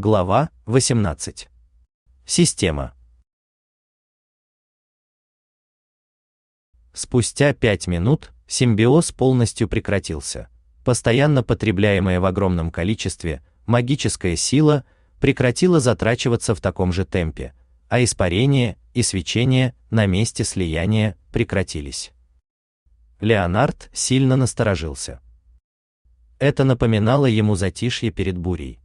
Глава 18. Система. Спустя 5 минут симбиоз полностью прекратился. Постоянно потребляемая в огромном количестве магическая сила прекратила затрачиваться в таком же темпе, а испарение и свечение на месте слияния прекратились. Леонард сильно насторожился. Это напоминало ему затишье перед бурей.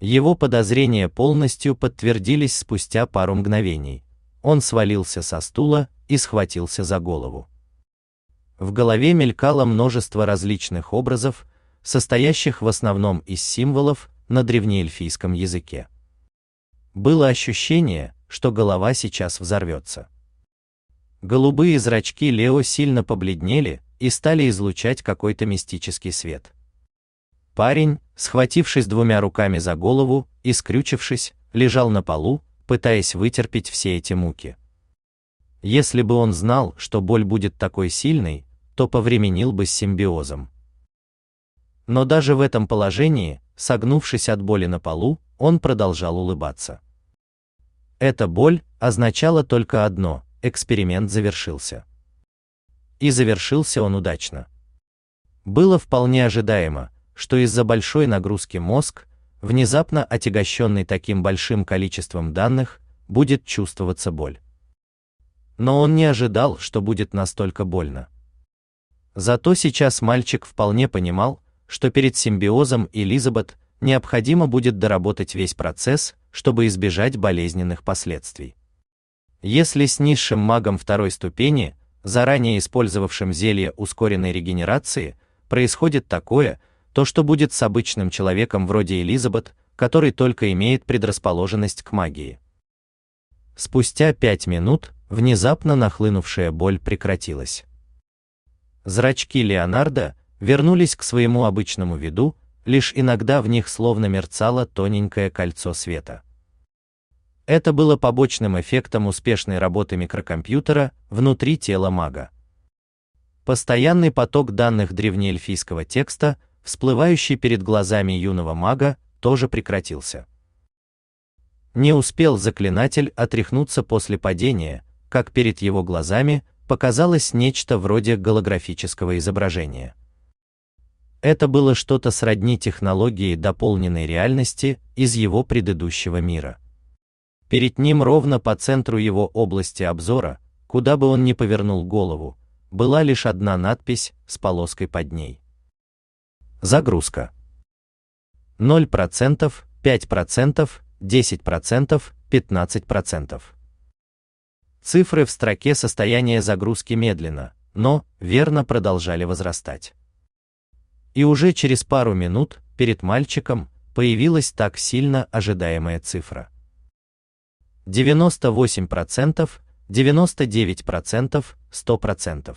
Его подозрения полностью подтвердились спустя пару мгновений. Он свалился со стула и схватился за голову. В голове мелькало множество различных образов, состоящих в основном из символов на древнеэльфийском языке. Было ощущение, что голова сейчас взорвется. Голубые зрачки Лео сильно побледнели и стали излучать какой-то мистический свет. Парень, схватившись двумя руками за голову и скрючившись, лежал на полу, пытаясь вытерпеть все эти муки. Если бы он знал, что боль будет такой сильной, то повременил бы с симбиозом. Но даже в этом положении, согнувшись от боли на полу, он продолжал улыбаться. Эта боль означала только одно эксперимент завершился. И завершился он удачно. Было вполне ожидаемо, что из-за большой нагрузки мозг, внезапно отягощенный таким большим количеством данных, будет чувствоваться боль. Но он не ожидал, что будет настолько больно. Зато сейчас мальчик вполне понимал, что перед симбиозом Элизабет необходимо будет доработать весь процесс, чтобы избежать болезненных последствий. Если с низшим магом второй ступени, заранее использовавшим зелье ускоренной регенерации, происходит такое, то что будет с обычным человеком вроде Элизабет, который только имеет предрасположенность к магии. Спустя пять минут внезапно нахлынувшая боль прекратилась. Зрачки Леонардо вернулись к своему обычному виду, лишь иногда в них словно мерцало тоненькое кольцо света. Это было побочным эффектом успешной работы микрокомпьютера внутри тела мага. Постоянный поток данных древнеэльфийского текста, всплывающий перед глазами юного мага, тоже прекратился. Не успел заклинатель отряхнуться после падения, как перед его глазами показалось нечто вроде голографического изображения. Это было что-то сродни технологии дополненной реальности из его предыдущего мира. Перед ним ровно по центру его области обзора, куда бы он ни повернул голову, была лишь одна надпись с полоской под ней. Загрузка. 0%, 5%, 10%, 15%. Цифры в строке состояния загрузки медленно, но верно продолжали возрастать. И уже через пару минут перед мальчиком появилась так сильно ожидаемая цифра. 98%, 99%, 100%.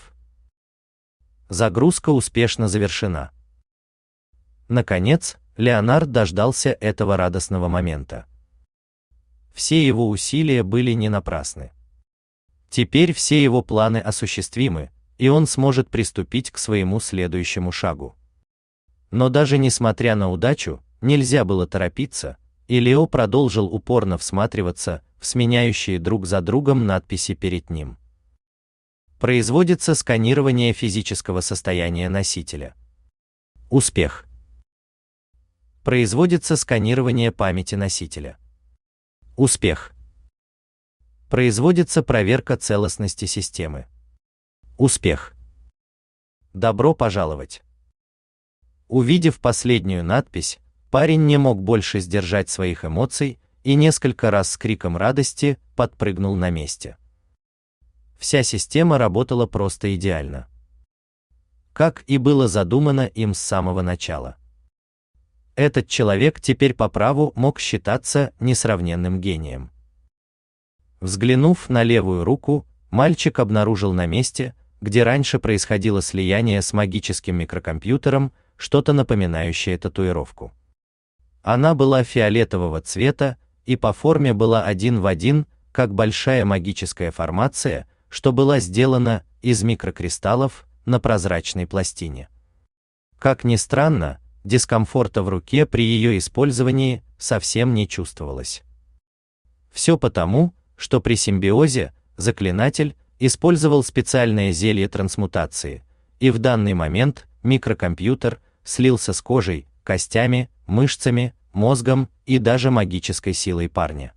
Загрузка успешно завершена. Наконец, Леонард дождался этого радостного момента. Все его усилия были не напрасны. Теперь все его планы осуществимы, и он сможет приступить к своему следующему шагу. Но даже несмотря на удачу, нельзя было торопиться, и Лео продолжил упорно всматриваться в сменяющие друг за другом надписи перед ним. Производится сканирование физического состояния носителя. Успех. Производится сканирование памяти носителя. Успех. Производится проверка целостности системы. Успех. Добро пожаловать. Увидев последнюю надпись, парень не мог больше сдержать своих эмоций и несколько раз с криком радости подпрыгнул на месте. Вся система работала просто идеально. Как и было задумано им с самого начала. Этот человек теперь по праву мог считаться несравненным гением. Взглянув на левую руку, мальчик обнаружил на месте, где раньше происходило слияние с магическим микрокомпьютером, что-то напоминающее татуировку. Она была фиолетового цвета и по форме была один в один, как большая магическая формация, что была сделана из микрокристаллов на прозрачной пластине. Как ни странно, дискомфорта в руке при ее использовании совсем не чувствовалось. Все потому, что при симбиозе заклинатель использовал специальное зелье трансмутации, и в данный момент микрокомпьютер слился с кожей, костями, мышцами, мозгом и даже магической силой парня.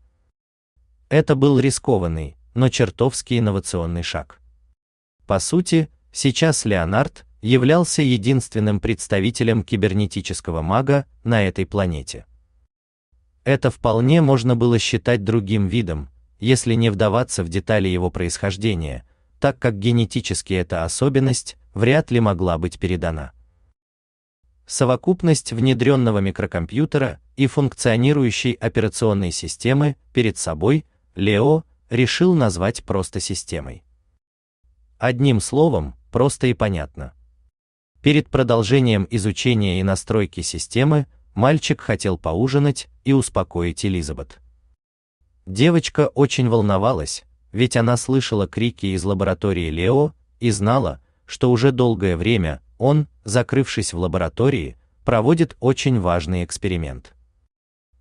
Это был рискованный, но чертовски инновационный шаг. По сути, сейчас Леонард являлся единственным представителем кибернетического мага на этой планете. Это вполне можно было считать другим видом, если не вдаваться в детали его происхождения, так как генетически эта особенность вряд ли могла быть передана. Совокупность внедренного микрокомпьютера и функционирующей операционной системы перед собой Лео решил назвать просто системой. Одним словом, просто и понятно. Перед продолжением изучения и настройки системы мальчик хотел поужинать и успокоить Элизабет. Девочка очень волновалась, ведь она слышала крики из лаборатории Лео и знала, что уже долгое время он, закрывшись в лаборатории, проводит очень важный эксперимент.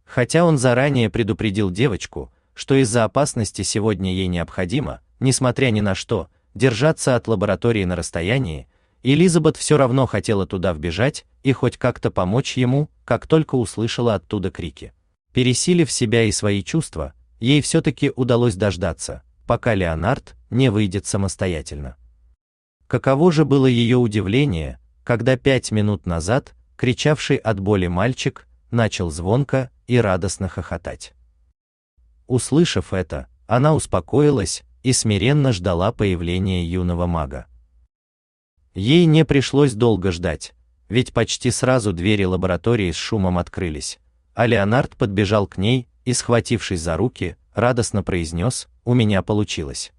Хотя он заранее предупредил девочку, что из-за опасности сегодня ей необходимо, несмотря ни на что, держаться от лаборатории на расстоянии, Элизабет все равно хотела туда вбежать и хоть как-то помочь ему, как только услышала оттуда крики. Пересилив себя и свои чувства, ей все-таки удалось дождаться, пока Леонард не выйдет самостоятельно. Каково же было ее удивление, когда пять минут назад кричавший от боли мальчик начал звонко и радостно хохотать. Услышав это, она успокоилась и смиренно ждала появления юного мага. Ей не пришлось долго ждать, ведь почти сразу двери лаборатории с шумом открылись, а Леонард подбежал к ней и, схватившись за руки, радостно произнес: "У меня получилось".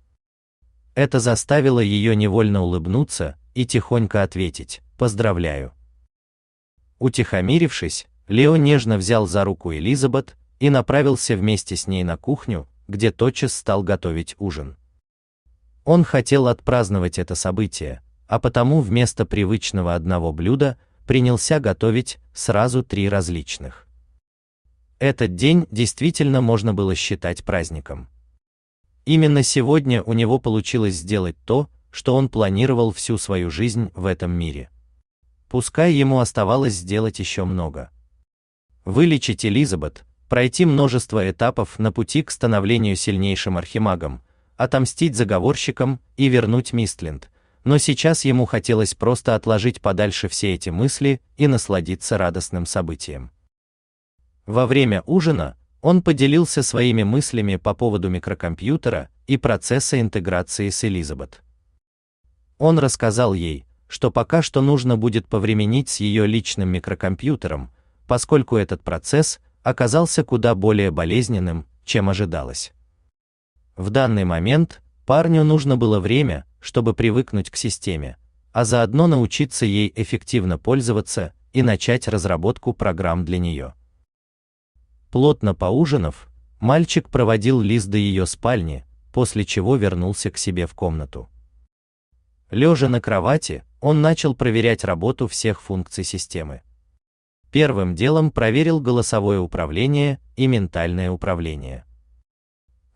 Это заставило ее невольно улыбнуться и тихонько ответить: "Поздравляю". Утихомирившись, Лео нежно взял за руку Элизабет и направился вместе с ней на кухню, где тотчас стал готовить ужин. Он хотел отпраздновать это событие, а потому вместо привычного одного блюда принялся готовить сразу три различных. Этот день действительно можно было считать праздником. Именно сегодня у него получилось сделать то, что он планировал всю свою жизнь в этом мире. Пускай ему оставалось сделать еще много. Вылечить Элизабет, пройти множество этапов на пути к становлению сильнейшим архимагом, отомстить заговорщикам и вернуть Мистленд. Но сейчас ему хотелось просто отложить подальше все эти мысли и насладиться радостным событием. Во время ужина он поделился своими мыслями по поводу микрокомпьютера и процесса интеграции с Элизабет. Он рассказал ей, что пока что нужно будет повременить с ее личным микрокомпьютером, поскольку этот процесс оказался куда более болезненным, чем ожидалось. В данный момент парню нужно было время, чтобы привыкнуть к системе, а заодно научиться ей эффективно пользоваться и начать разработку программ для нее. Плотно поужинав, мальчик проводил Лиз до ее спальни, после чего вернулся к себе в комнату. Лежа на кровати, он начал проверять работу всех функций системы. Первым делом проверил голосовое управление и ментальное управление.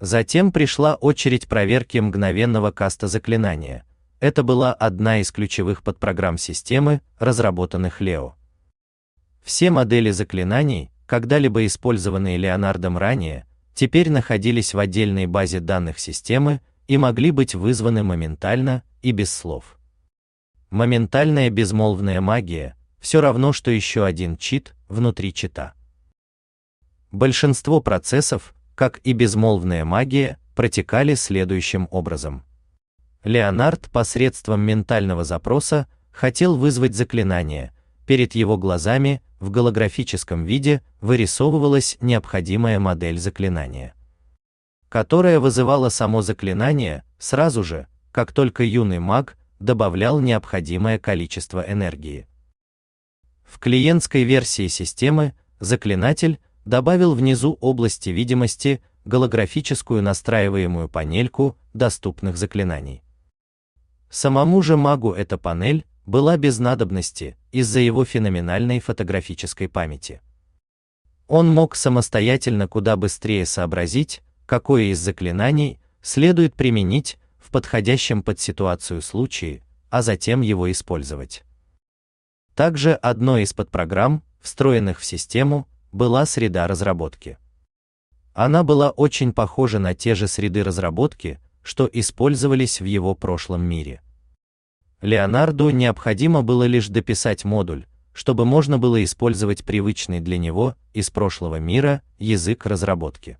Затем пришла очередь проверки мгновенного каста заклинания. Это была одна из ключевых подпрограмм системы, разработанных Лео. Все модели заклинаний, когда-либо использованные Леонардом ранее, теперь находились в отдельной базе данных системы и могли быть вызваны моментально и без слов. Моментальная безмолвная магия все равно что еще один чит внутри чита. Большинство процессов, как и безмолвная магия, протекали следующим образом. Леонард посредством ментального запроса хотел вызвать заклинание. Перед его глазами в голографическом виде вырисовывалась необходимая модель заклинания, которая вызывала само заклинание сразу же, как только юный маг добавлял необходимое количество энергии. В клиентской версии системы заклинатель добавил внизу области видимости голографическую настраиваемую панельку доступных заклинаний. Самому же магу эта панель была без надобности из-за его феноменальной фотографической памяти. Он мог самостоятельно куда быстрее сообразить, какое из заклинаний следует применить в подходящем под ситуацию случае, а затем его использовать. Также одной из подпрограмм, встроенных в систему, была среда разработки. Она была очень похожа на те же среды разработки, что использовались в его прошлом мире. Леонарду необходимо было лишь дописать модуль, чтобы можно было использовать привычный для него из прошлого мира язык разработки.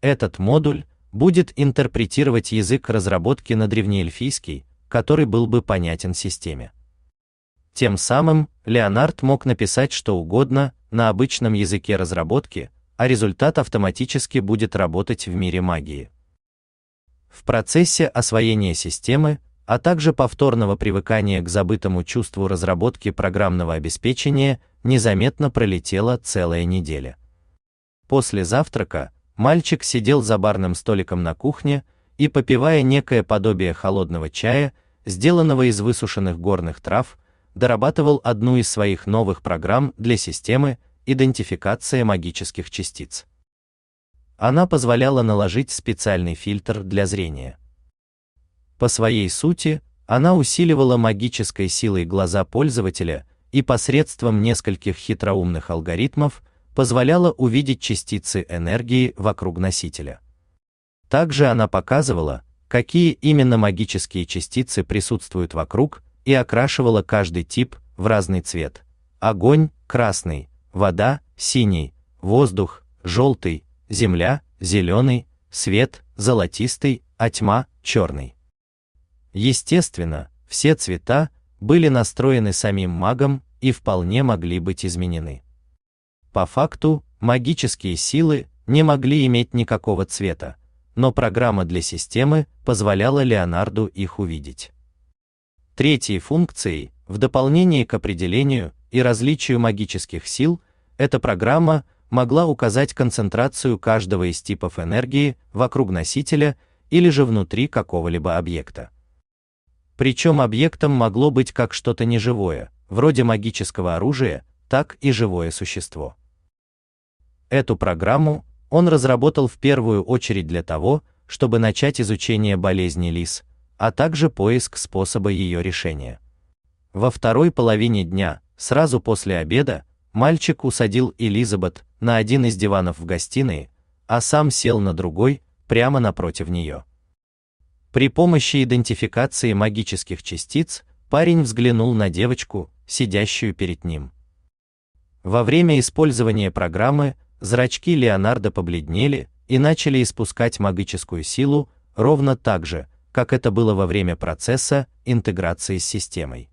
Этот модуль будет интерпретировать язык разработки на древнеэльфийский, который был бы понятен системе. Тем самым Леонард мог написать что угодно на обычном языке разработки, а результат автоматически будет работать в мире магии. В процессе освоения системы, а также повторного привыкания к забытому чувству разработки программного обеспечения, незаметно пролетела целая неделя. После завтрака мальчик сидел за барным столиком на кухне и попивая некое подобие холодного чая, сделанного из высушенных горных трав, дорабатывал одну из своих новых программ для системы идентификация магических частиц. Она позволяла наложить специальный фильтр для зрения. По своей сути, она усиливала магической силой глаза пользователя и посредством нескольких хитроумных алгоритмов позволяла увидеть частицы энергии вокруг носителя. Также она показывала, какие именно магические частицы присутствуют вокруг, и окрашивала каждый тип в разный цвет. Огонь красный, вода синий, воздух желтый, земля зеленый, свет золотистый, а тьма черный. Естественно, все цвета были настроены самим магом и вполне могли быть изменены. По факту, магические силы не могли иметь никакого цвета, но программа для системы позволяла Леонарду их увидеть. Третьей функцией, в дополнение к определению и различию магических сил, эта программа могла указать концентрацию каждого из типов энергии вокруг носителя или же внутри какого-либо объекта. Причем объектом могло быть как что-то неживое, вроде магического оружия, так и живое существо. Эту программу он разработал в первую очередь для того, чтобы начать изучение болезни лис, а также поиск способа ее решения. Во второй половине дня, сразу после обеда, мальчик усадил Элизабет на один из диванов в гостиной, а сам сел на другой, прямо напротив нее. При помощи идентификации магических частиц парень взглянул на девочку, сидящую перед ним. Во время использования программы зрачки Леонардо побледнели и начали испускать магическую силу ровно так же, как это было во время процесса интеграции с системой.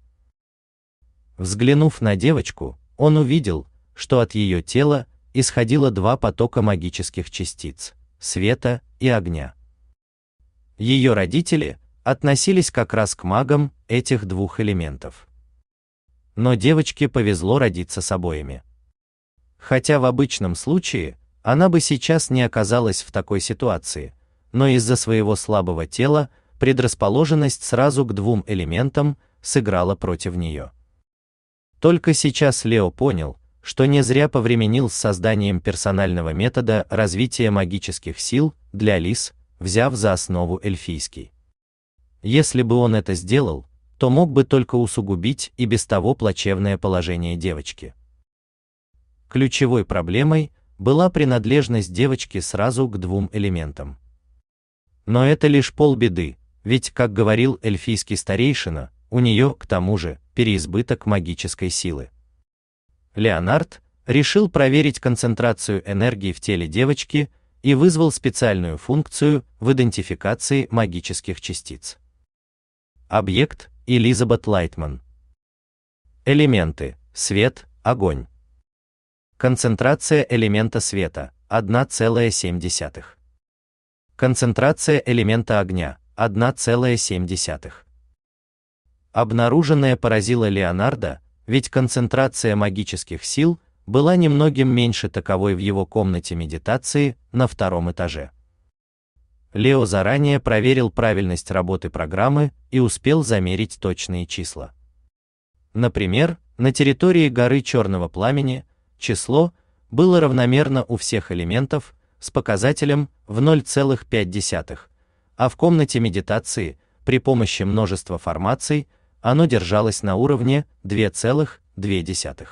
Взглянув на девочку, он увидел, что от ее тела исходило два потока магических частиц света и огня. Ее родители относились как раз к магам этих двух элементов. Но девочке повезло родиться с обоими. Хотя в обычном случае она бы сейчас не оказалась в такой ситуации, но из-за своего слабого тела предрасположенность сразу к двум элементам сыграла против нее. Только сейчас Лео понял, что не зря повременил с созданием персонального метода развития магических сил для лис, взяв за основу эльфийский. Если бы он это сделал, то мог бы только усугубить и без того плачевное положение девочки. Ключевой проблемой была принадлежность девочки сразу к двум элементам. Но это лишь полбеды, ведь, как говорил эльфийский старейшина, у нее, к тому же, переизбыток магической силы. Леонард решил проверить концентрацию энергии в теле девочки и вызвал специальную функцию в идентификации магических частиц. Объект Элизабет Лайтман. Элементы: свет, огонь. Концентрация элемента света 1,7. Концентрация элемента огня 1,7. Обнаруженное поразило Леонардо, ведь концентрация магических сил была немногим меньше таковой в его комнате медитации на втором этаже. Лео заранее проверил правильность работы программы и успел замерить точные числа. Например, на территории горы Черного пламени число было равномерно у всех элементов с показателем в 0,5, а в комнате медитации при помощи множества формаций оно держалось на уровне 2,2.